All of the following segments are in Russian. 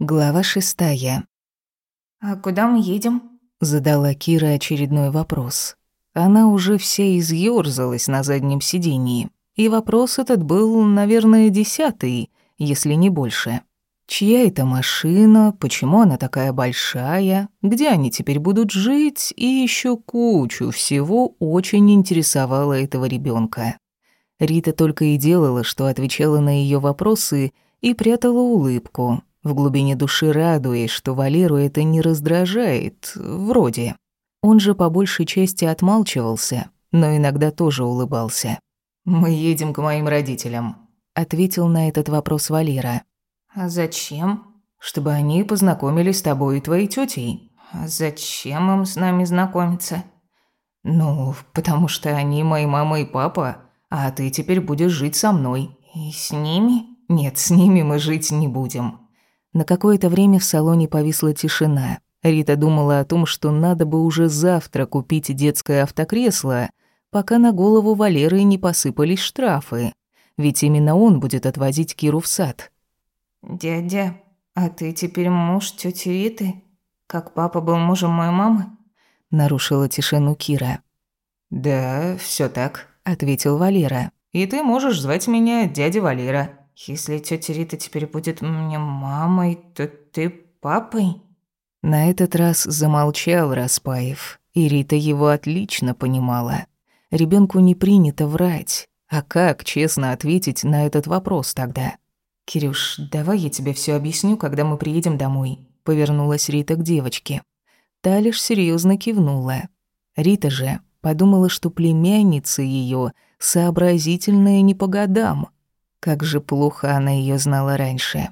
Глава шестая. «А куда мы едем?» Задала Кира очередной вопрос. Она уже вся изъёрзалась на заднем сидении. И вопрос этот был, наверное, десятый, если не больше. Чья это машина, почему она такая большая, где они теперь будут жить, и еще кучу всего очень интересовало этого ребенка. Рита только и делала, что отвечала на ее вопросы и прятала улыбку, в глубине души радуясь, что Валеру это не раздражает, вроде. Он же по большей части отмалчивался, но иногда тоже улыбался. «Мы едем к моим родителям», — ответил на этот вопрос Валера. «А зачем?» «Чтобы они познакомились с тобой и твоей тетей. «А зачем им с нами знакомиться?» «Ну, потому что они мои мама и папа, а ты теперь будешь жить со мной». «И с ними?» «Нет, с ними мы жить не будем». На какое-то время в салоне повисла тишина. Рита думала о том, что надо бы уже завтра купить детское автокресло, пока на голову Валеры не посыпались штрафы. Ведь именно он будет отвозить Киру в сад. «Дядя, а ты теперь муж тети Риты? Как папа был мужем моей мамы?» Нарушила тишину Кира. «Да, все так», — ответил Валера. «И ты можешь звать меня дядя Валера». «Если тетя Рита теперь будет мне мамой, то ты папой?» На этот раз замолчал Распаев, и Рита его отлично понимала. Ребенку не принято врать. А как честно ответить на этот вопрос тогда? «Кирюш, давай я тебе все объясню, когда мы приедем домой», — повернулась Рита к девочке. Та лишь серьёзно кивнула. Рита же подумала, что племянница ее сообразительная не по годам — как же плохо она ее знала раньше.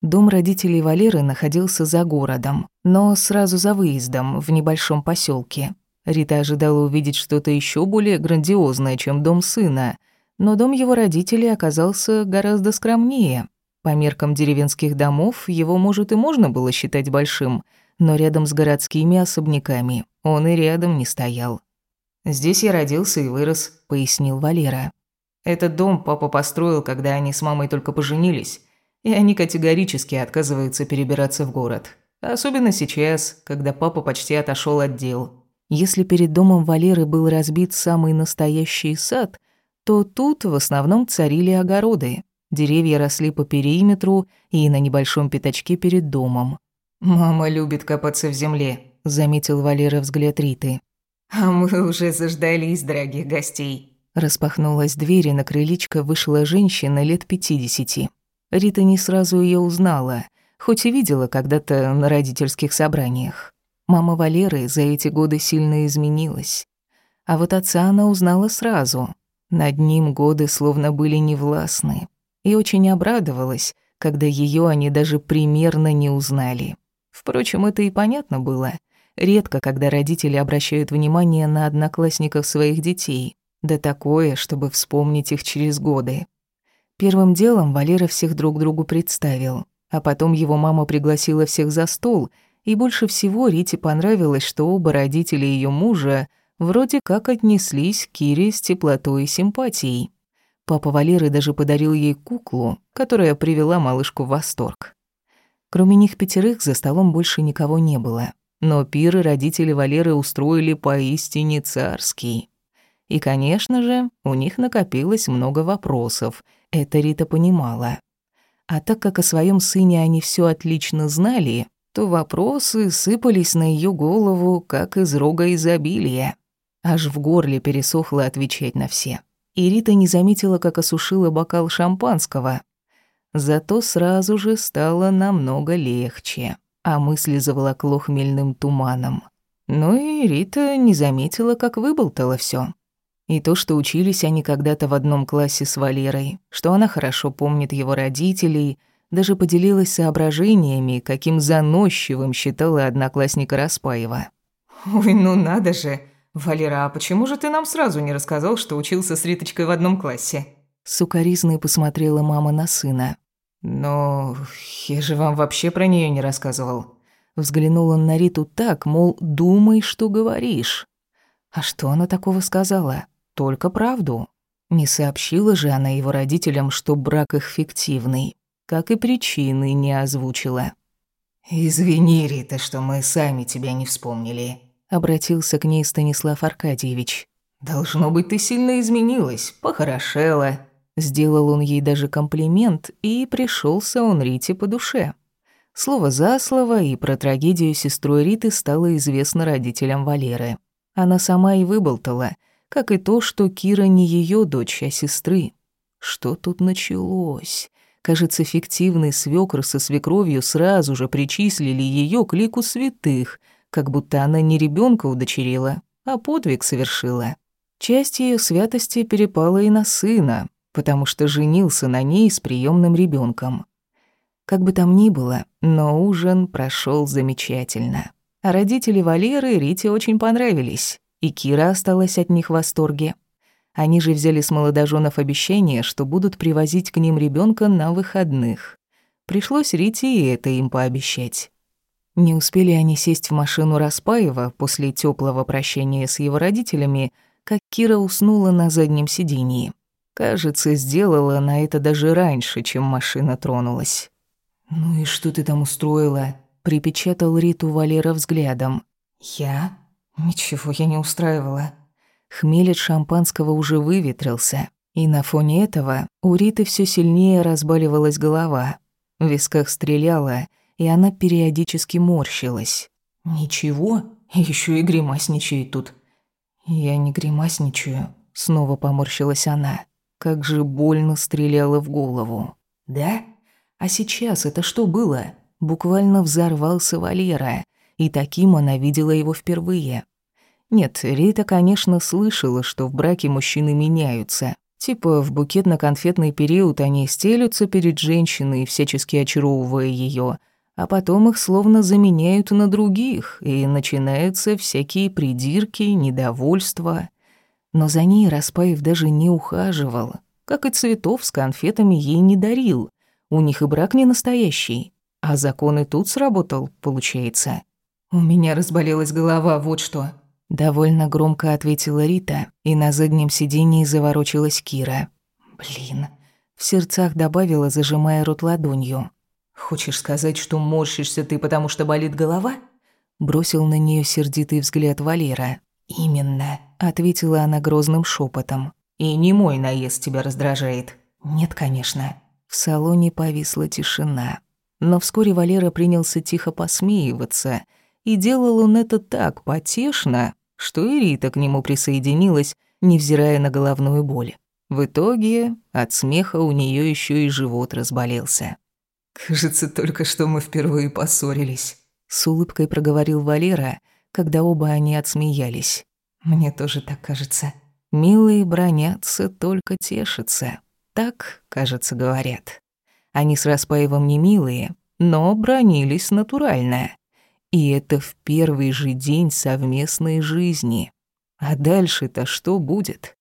Дом родителей Валеры находился за городом, но сразу за выездом, в небольшом поселке. Рита ожидала увидеть что-то еще более грандиозное, чем дом сына, но дом его родителей оказался гораздо скромнее. По меркам деревенских домов его, может, и можно было считать большим, но рядом с городскими особняками он и рядом не стоял. «Здесь я родился и вырос», — пояснил Валера. Этот дом папа построил, когда они с мамой только поженились, и они категорически отказываются перебираться в город. Особенно сейчас, когда папа почти отошел от дел. Если перед домом Валеры был разбит самый настоящий сад, то тут в основном царили огороды. Деревья росли по периметру и на небольшом пятачке перед домом. «Мама любит копаться в земле», — заметил Валера взгляд Риты. «А мы уже заждались, дорогих гостей», Распахнулась дверь, и на крылечко вышла женщина лет пятидесяти. Рита не сразу ее узнала, хоть и видела когда-то на родительских собраниях. Мама Валеры за эти годы сильно изменилась. А вот отца она узнала сразу. Над ним годы словно были невластны. И очень обрадовалась, когда ее они даже примерно не узнали. Впрочем, это и понятно было. Редко, когда родители обращают внимание на одноклассников своих детей. Да такое, чтобы вспомнить их через годы. Первым делом Валера всех друг другу представил, а потом его мама пригласила всех за стол, и больше всего Рите понравилось, что оба родителя ее мужа вроде как отнеслись к Кире с теплотой и симпатией. Папа Валеры даже подарил ей куклу, которая привела малышку в восторг. Кроме них пятерых за столом больше никого не было, но пиры родители Валеры устроили поистине царский. И, конечно же, у них накопилось много вопросов. Это Рита понимала. А так как о своем сыне они все отлично знали, то вопросы сыпались на ее голову, как из рога изобилия. Аж в горле пересохло отвечать на все. И Рита не заметила, как осушила бокал шампанского. Зато сразу же стало намного легче, а мысли заволокло хмельным туманом. Ну и Рита не заметила, как выболтала все. И то, что учились они когда-то в одном классе с Валерой, что она хорошо помнит его родителей, даже поделилась соображениями, каким заносчивым считала одноклассника Распаева. «Ой, ну надо же! Валера, а почему же ты нам сразу не рассказал, что учился с Риточкой в одном классе?» Сукаризной посмотрела мама на сына. «Но я же вам вообще про нее не рассказывал». Взглянул он на Риту так, мол, думай, что говоришь. А что она такого сказала? Только правду. Не сообщила же она его родителям, что брак их фиктивный, как и причины не озвучила. «Извини, Рита, что мы сами тебя не вспомнили», — обратился к ней Станислав Аркадьевич. «Должно быть, ты сильно изменилась, похорошела». Сделал он ей даже комплимент, и пришелся он Рите по душе. Слово за слово, и про трагедию сестры Риты стало известно родителям Валеры. Она сама и выболтала, как и то, что Кира не ее дочь, а сестры. Что тут началось? Кажется, фиктивный свекр со свекровью сразу же причислили ее к лику святых, как будто она не ребенка удочерила, а подвиг совершила. Часть ее святости перепала и на сына, потому что женился на ней с приемным ребенком. Как бы там ни было, но ужин прошел замечательно. А родители Валеры Рите очень понравились, и Кира осталась от них в восторге. Они же взяли с молодоженов обещание, что будут привозить к ним ребенка на выходных. Пришлось Рите и это им пообещать. Не успели они сесть в машину Распаева после теплого прощения с его родителями, как Кира уснула на заднем сидении. Кажется, сделала на это даже раньше, чем машина тронулась. «Ну и что ты там устроила?» — припечатал Риту Валера взглядом. «Я? Ничего я не устраивала». Хмель от шампанского уже выветрился, и на фоне этого у Риты все сильнее разбаливалась голова. В висках стреляло, и она периодически морщилась. «Ничего? Еще и гримасничает тут». «Я не гримасничаю», — снова поморщилась она. Как же больно стреляло в голову. «Да?» А сейчас это что было? Буквально взорвался Валера, и таким она видела его впервые. Нет, Рита, конечно, слышала, что в браке мужчины меняются. Типа в букетно-конфетный период они стелются перед женщиной, всячески очаровывая ее, а потом их словно заменяют на других, и начинаются всякие придирки, недовольства. Но за ней Распаев даже не ухаживал, как и цветов с конфетами ей не дарил. У них и брак не настоящий. А закон и тут сработал, получается. У меня разболелась голова, вот что. Довольно громко ответила Рита, и на заднем сидении заворочилась Кира. Блин. В сердцах добавила, зажимая рот ладонью. «Хочешь сказать, что морщишься ты, потому что болит голова?» Бросил на нее сердитый взгляд Валера. «Именно», — ответила она грозным шепотом. «И не мой наезд тебя раздражает». «Нет, конечно». В салоне повисла тишина. Но вскоре Валера принялся тихо посмеиваться, и делал он это так потешно, что и Рита к нему присоединилась, невзирая на головную боль. В итоге от смеха у нее еще и живот разболелся. «Кажется, только что мы впервые поссорились», — с улыбкой проговорил Валера, когда оба они отсмеялись. «Мне тоже так кажется». «Милые бронятся, только тешатся». Так, кажется, говорят. Они с Распаевым не милые, но бронились натурально. И это в первый же день совместной жизни. А дальше-то что будет?